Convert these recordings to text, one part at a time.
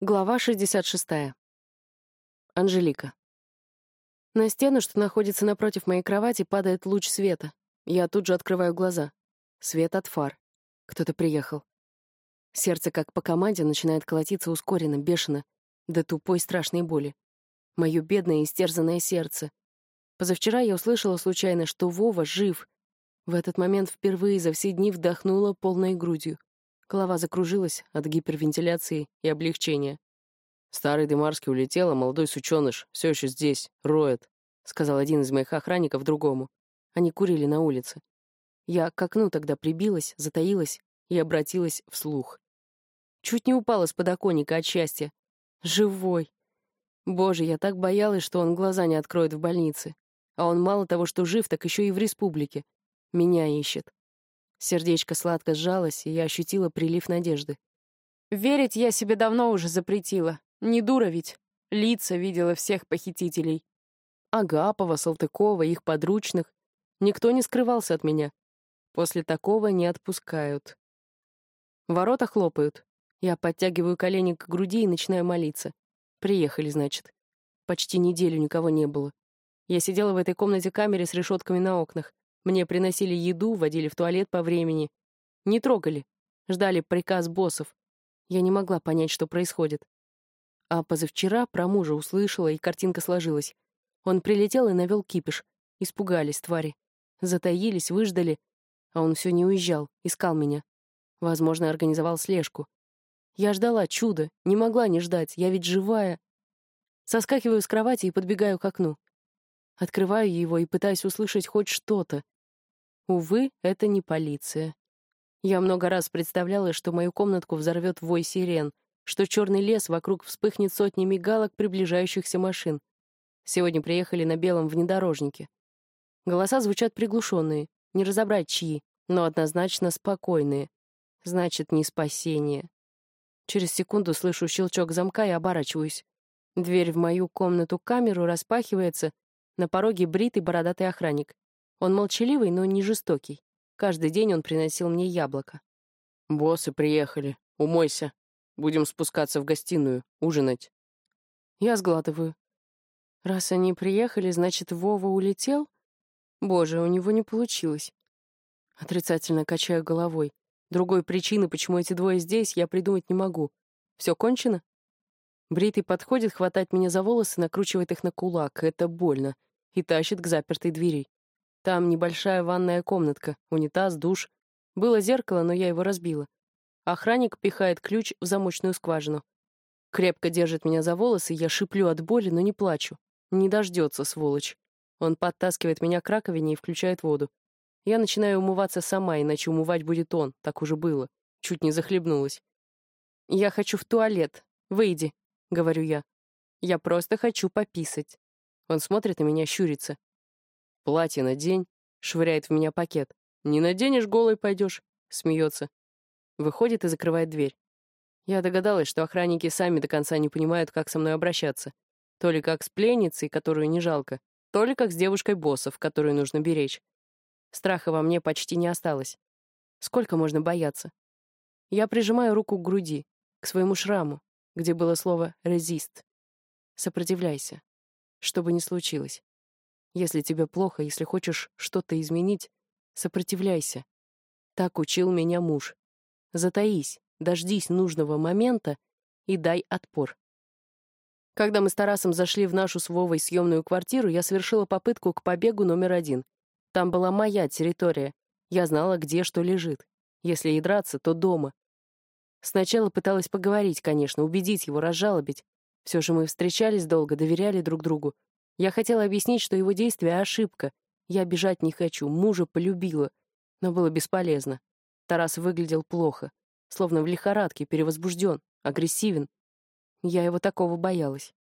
Глава 66. Анжелика. На стену, что находится напротив моей кровати, падает луч света. Я тут же открываю глаза. Свет от фар. Кто-то приехал. Сердце, как по команде, начинает колотиться ускоренно, бешено, до тупой страшной боли. Мое бедное истерзанное сердце. Позавчера я услышала случайно, что Вова жив. В этот момент впервые за все дни вдохнула полной грудью. Голова закружилась от гипервентиляции и облегчения. «Старый Демарский улетел, а молодой сученыш все еще здесь, роет», — сказал один из моих охранников другому. Они курили на улице. Я к окну тогда прибилась, затаилась и обратилась вслух. Чуть не упала с подоконника от счастья. Живой. Боже, я так боялась, что он глаза не откроет в больнице. А он мало того, что жив, так еще и в республике. Меня ищет. Сердечко сладко сжалось, и я ощутила прилив надежды. Верить я себе давно уже запретила. Не дура ведь. Лица видела всех похитителей. Агапова, Салтыкова, их подручных. Никто не скрывался от меня. После такого не отпускают. Ворота хлопают. Я подтягиваю колени к груди и начинаю молиться. Приехали, значит. Почти неделю никого не было. Я сидела в этой комнате-камере с решетками на окнах. Мне приносили еду, водили в туалет по времени. Не трогали. Ждали приказ боссов. Я не могла понять, что происходит. А позавчера про мужа услышала, и картинка сложилась. Он прилетел и навел кипиш. Испугались твари. Затаились, выждали. А он все не уезжал, искал меня. Возможно, организовал слежку. Я ждала чуда, не могла не ждать, я ведь живая. Соскакиваю с кровати и подбегаю к окну. Открываю его и пытаюсь услышать хоть что-то. Увы, это не полиция. Я много раз представляла, что мою комнатку взорвет вой сирен, что черный лес вокруг вспыхнет сотни мигалок приближающихся машин. Сегодня приехали на белом внедорожнике. Голоса звучат приглушенные, не разобрать чьи, но однозначно спокойные. Значит, не спасение. Через секунду слышу щелчок замка и оборачиваюсь. Дверь в мою комнату-камеру распахивается, на пороге бритый бородатый охранник. Он молчаливый, но не жестокий. Каждый день он приносил мне яблоко. «Боссы приехали. Умойся. Будем спускаться в гостиную, ужинать». Я сглатываю. Раз они приехали, значит, Вова улетел? Боже, у него не получилось. Отрицательно качаю головой. Другой причины, почему эти двое здесь, я придумать не могу. Все кончено? Бритый подходит, хватает меня за волосы, накручивает их на кулак. Это больно. И тащит к запертой двери. Там небольшая ванная комнатка, унитаз, душ. Было зеркало, но я его разбила. Охранник пихает ключ в замочную скважину. Крепко держит меня за волосы, я шиплю от боли, но не плачу. Не дождется, сволочь. Он подтаскивает меня к раковине и включает воду. Я начинаю умываться сама, иначе умывать будет он, так уже было. Чуть не захлебнулась. «Я хочу в туалет. Выйди», — говорю я. «Я просто хочу пописать». Он смотрит на меня, щурится. Платье надень, швыряет в меня пакет. Не наденешь, голой пойдешь, смеется. Выходит и закрывает дверь. Я догадалась, что охранники сами до конца не понимают, как со мной обращаться. То ли как с пленницей, которую не жалко, то ли как с девушкой боссов, которую нужно беречь. Страха во мне почти не осталось. Сколько можно бояться? Я прижимаю руку к груди, к своему шраму, где было слово «резист». Сопротивляйся, что бы ни случилось. Если тебе плохо, если хочешь что-то изменить, сопротивляйся. Так учил меня муж. Затаись, дождись нужного момента и дай отпор. Когда мы с Тарасом зашли в нашу с Вовой съемную квартиру, я совершила попытку к побегу номер один. Там была моя территория. Я знала, где что лежит. Если и драться, то дома. Сначала пыталась поговорить, конечно, убедить его, разжалобить. Все же мы встречались долго, доверяли друг другу. Я хотела объяснить, что его действие — ошибка. Я бежать не хочу, мужа полюбила. Но было бесполезно. Тарас выглядел плохо, словно в лихорадке, перевозбужден, агрессивен. Я его такого боялась.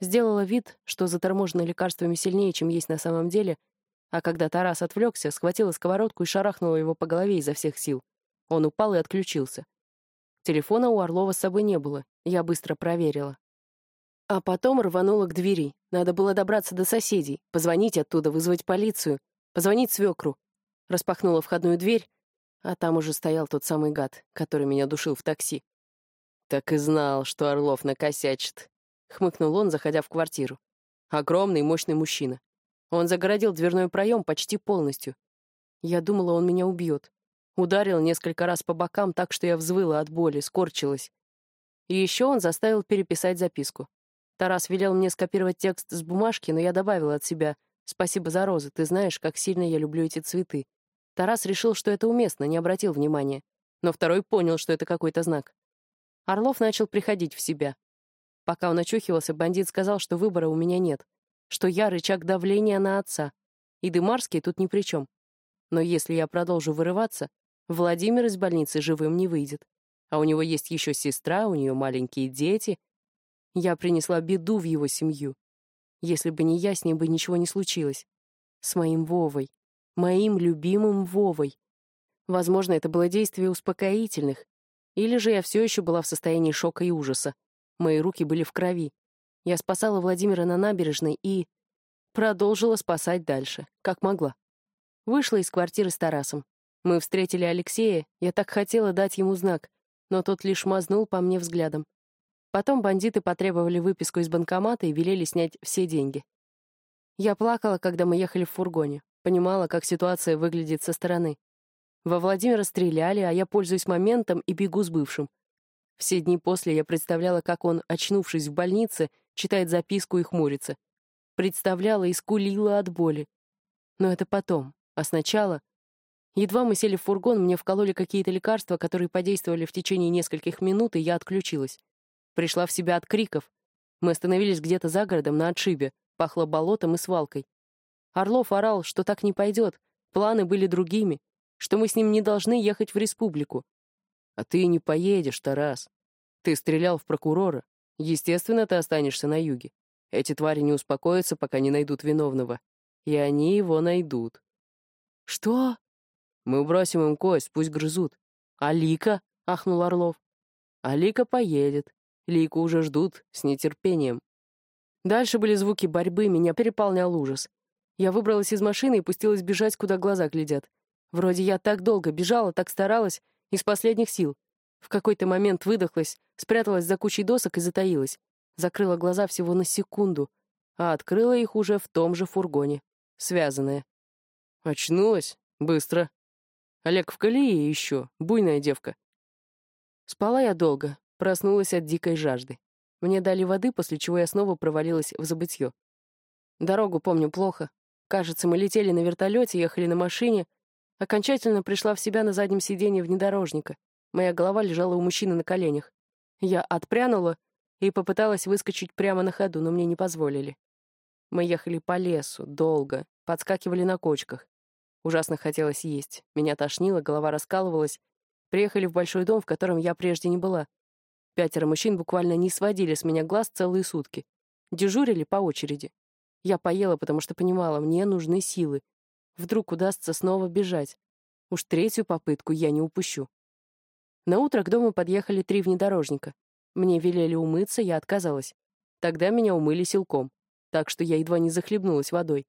Сделала вид, что заторможена лекарствами сильнее, чем есть на самом деле, а когда Тарас отвлекся, схватила сковородку и шарахнула его по голове изо всех сил. Он упал и отключился. Телефона у Орлова с собой не было, я быстро проверила. А потом рванула к двери. Надо было добраться до соседей, позвонить оттуда, вызвать полицию, позвонить свекру. Распахнула входную дверь, а там уже стоял тот самый гад, который меня душил в такси. Так и знал, что Орлов накосячит. Хмыкнул он, заходя в квартиру. Огромный, мощный мужчина. Он загородил дверной проем почти полностью. Я думала, он меня убьет. Ударил несколько раз по бокам так, что я взвыла от боли, скорчилась. И еще он заставил переписать записку. Тарас велел мне скопировать текст с бумажки, но я добавила от себя «Спасибо за розы, ты знаешь, как сильно я люблю эти цветы». Тарас решил, что это уместно, не обратил внимания. Но второй понял, что это какой-то знак. Орлов начал приходить в себя. Пока он очухивался, бандит сказал, что выбора у меня нет, что я рычаг давления на отца, и Дымарский тут ни при чем. Но если я продолжу вырываться, Владимир из больницы живым не выйдет. А у него есть еще сестра, у нее маленькие дети. Я принесла беду в его семью. Если бы не я, с ним бы ничего не случилось. С моим Вовой. Моим любимым Вовой. Возможно, это было действие успокоительных. Или же я все еще была в состоянии шока и ужаса. Мои руки были в крови. Я спасала Владимира на набережной и... Продолжила спасать дальше, как могла. Вышла из квартиры с Тарасом. Мы встретили Алексея, я так хотела дать ему знак, но тот лишь мазнул по мне взглядом. Потом бандиты потребовали выписку из банкомата и велели снять все деньги. Я плакала, когда мы ехали в фургоне, понимала, как ситуация выглядит со стороны. Во Владимира стреляли, а я пользуюсь моментом и бегу с бывшим. Все дни после я представляла, как он, очнувшись в больнице, читает записку и хмурится. Представляла и скулила от боли. Но это потом. А сначала... Едва мы сели в фургон, мне вкололи какие-то лекарства, которые подействовали в течение нескольких минут, и я отключилась. Пришла в себя от криков. Мы остановились где-то за городом, на отшибе. Пахло болотом и свалкой. Орлов орал, что так не пойдет. Планы были другими что мы с ним не должны ехать в республику. А ты не поедешь, Тарас. Ты стрелял в прокурора. Естественно, ты останешься на юге. Эти твари не успокоятся, пока не найдут виновного. И они его найдут. Что? Мы бросим им кость, пусть грызут. А Лика? — ахнул Орлов. А Лика поедет. Лику уже ждут с нетерпением. Дальше были звуки борьбы, меня переполнял ужас. Я выбралась из машины и пустилась бежать, куда глаза глядят. Вроде я так долго бежала, так старалась, из последних сил. В какой-то момент выдохлась, спряталась за кучей досок и затаилась. Закрыла глаза всего на секунду, а открыла их уже в том же фургоне, связанная. Очнулась? Быстро. Олег в колее еще, буйная девка. Спала я долго, проснулась от дикой жажды. Мне дали воды, после чего я снова провалилась в забытье. Дорогу помню плохо. Кажется, мы летели на вертолете, ехали на машине, Окончательно пришла в себя на заднем сиденье внедорожника. Моя голова лежала у мужчины на коленях. Я отпрянула и попыталась выскочить прямо на ходу, но мне не позволили. Мы ехали по лесу, долго, подскакивали на кочках. Ужасно хотелось есть. Меня тошнило, голова раскалывалась. Приехали в большой дом, в котором я прежде не была. Пятеро мужчин буквально не сводили с меня глаз целые сутки. Дежурили по очереди. Я поела, потому что понимала, мне нужны силы. Вдруг удастся снова бежать. Уж третью попытку я не упущу. На утро к дому подъехали три внедорожника. Мне велели умыться, я отказалась. Тогда меня умыли силком, так что я едва не захлебнулась водой.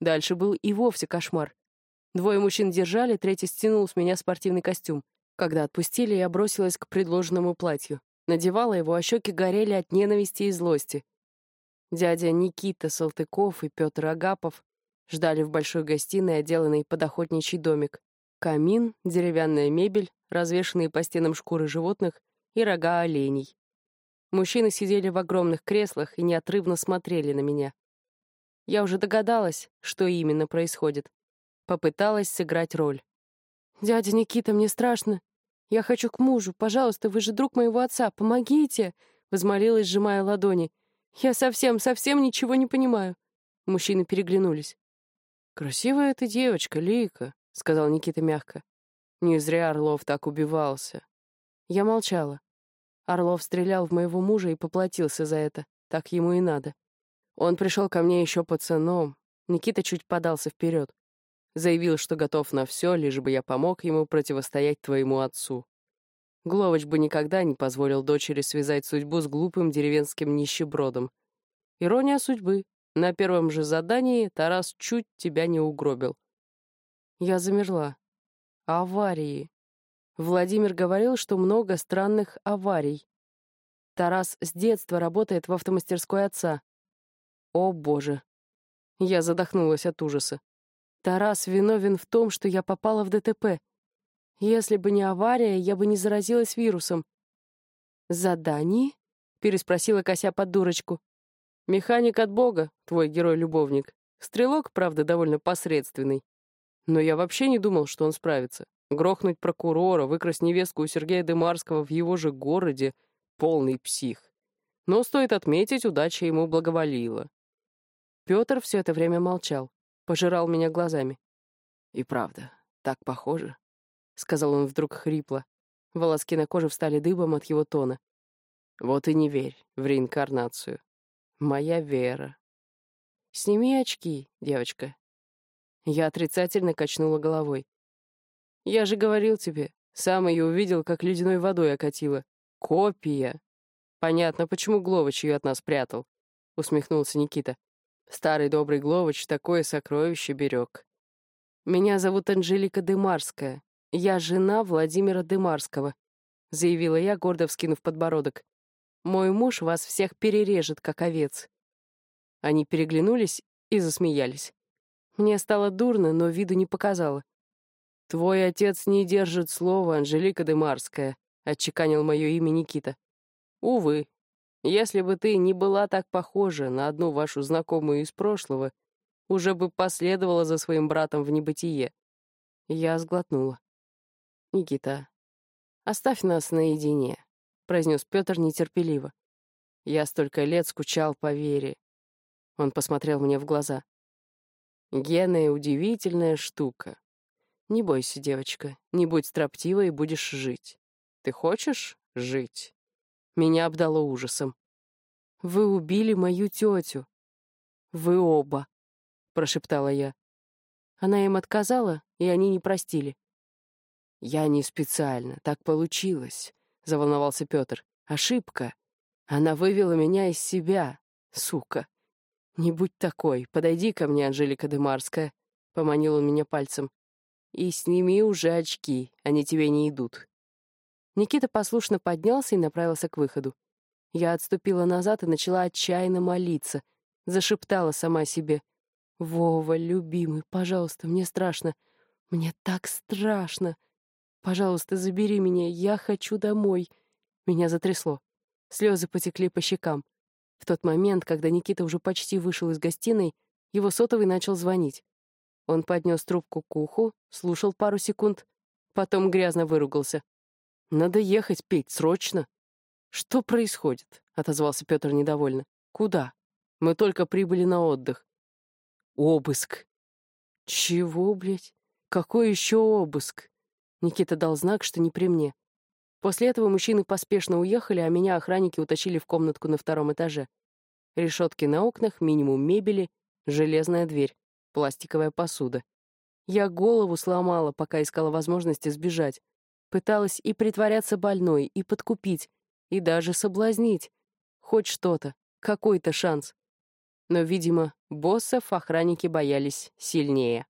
Дальше был и вовсе кошмар. Двое мужчин держали, третий стянул с меня спортивный костюм. Когда отпустили, я бросилась к предложенному платью. Надевала его, а щеки горели от ненависти и злости. Дядя Никита Салтыков и Петр Агапов ждали в большой гостиной, отделанной под охотничий домик. Камин, деревянная мебель, развешанные по стенам шкуры животных и рога оленей. Мужчины сидели в огромных креслах и неотрывно смотрели на меня. Я уже догадалась, что именно происходит. Попыталась сыграть роль. «Дядя Никита, мне страшно. Я хочу к мужу. Пожалуйста, вы же друг моего отца. Помогите!» — возмолилась, сжимая ладони. «Я совсем, совсем ничего не понимаю». Мужчины переглянулись. «Красивая ты девочка, Лика», — сказал Никита мягко. «Не зря Орлов так убивался». Я молчала. Орлов стрелял в моего мужа и поплатился за это. Так ему и надо. Он пришел ко мне еще пацаном. Никита чуть подался вперед. Заявил, что готов на все, лишь бы я помог ему противостоять твоему отцу. Гловоч бы никогда не позволил дочери связать судьбу с глупым деревенским нищебродом. Ирония судьбы, на первом же задании Тарас чуть тебя не угробил. Я замерла. Аварии. Владимир говорил, что много странных аварий. Тарас с детства работает в автомастерской отца. О, боже. Я задохнулась от ужаса. Тарас виновен в том, что я попала в ДТП. Если бы не авария, я бы не заразилась вирусом. «Задание?» — переспросила Кося под дурочку. «Механик от бога, твой герой-любовник. Стрелок, правда, довольно посредственный. Но я вообще не думал, что он справится. Грохнуть прокурора, выкрасть невестку у Сергея Демарского в его же городе — полный псих. Но, стоит отметить, удача ему благоволила. Петр все это время молчал, пожирал меня глазами. «И правда, так похоже», — сказал он вдруг хрипло. Волоски на коже встали дыбом от его тона. «Вот и не верь в реинкарнацию. Моя вера». «Сними очки, девочка». Я отрицательно качнула головой. Я же говорил тебе, сам ее увидел, как ледяной водой окатило. Копия. Понятно, почему Гловыч ее от нас прятал, усмехнулся Никита. Старый добрый Гловыч такое сокровище берег. Меня зовут Анжелика Дымарская. Я жена Владимира Дымарского, заявила я, гордо вскинув подбородок. Мой муж вас всех перережет, как овец. Они переглянулись и засмеялись. Мне стало дурно, но виду не показала. «Твой отец не держит слова, Анжелика Демарская», — отчеканил мое имя Никита. «Увы, если бы ты не была так похожа на одну вашу знакомую из прошлого, уже бы последовала за своим братом в небытие». Я сглотнула. «Никита, оставь нас наедине», — произнес Петр нетерпеливо. «Я столько лет скучал по Вере». Он посмотрел мне в глаза. «Геная удивительная штука. Не бойся, девочка, не будь строптива и будешь жить. Ты хочешь жить? Меня обдало ужасом. Вы убили мою тетю. Вы оба, прошептала я. Она им отказала, и они не простили. Я не специально, так получилось, заволновался Петр. Ошибка. Она вывела меня из себя, сука. Не будь такой, подойди ко мне, Анжелика Демарская, поманил он меня пальцем. И сними уже очки, они тебе не идут. Никита послушно поднялся и направился к выходу. Я отступила назад и начала отчаянно молиться. Зашептала сама себе. «Вова, любимый, пожалуйста, мне страшно. Мне так страшно. Пожалуйста, забери меня, я хочу домой». Меня затрясло. Слезы потекли по щекам. В тот момент, когда Никита уже почти вышел из гостиной, его сотовый начал звонить. Он поднес трубку к уху, слушал пару секунд, потом грязно выругался. «Надо ехать петь, срочно!» «Что происходит?» — отозвался Петр недовольно. «Куда? Мы только прибыли на отдых». «Обыск!» «Чего, блядь? Какой еще обыск?» Никита дал знак, что не при мне. После этого мужчины поспешно уехали, а меня охранники утащили в комнатку на втором этаже. Решетки на окнах, минимум мебели, железная дверь пластиковая посуда. Я голову сломала, пока искала возможности сбежать. Пыталась и притворяться больной, и подкупить, и даже соблазнить. Хоть что-то, какой-то шанс. Но, видимо, боссов охранники боялись сильнее.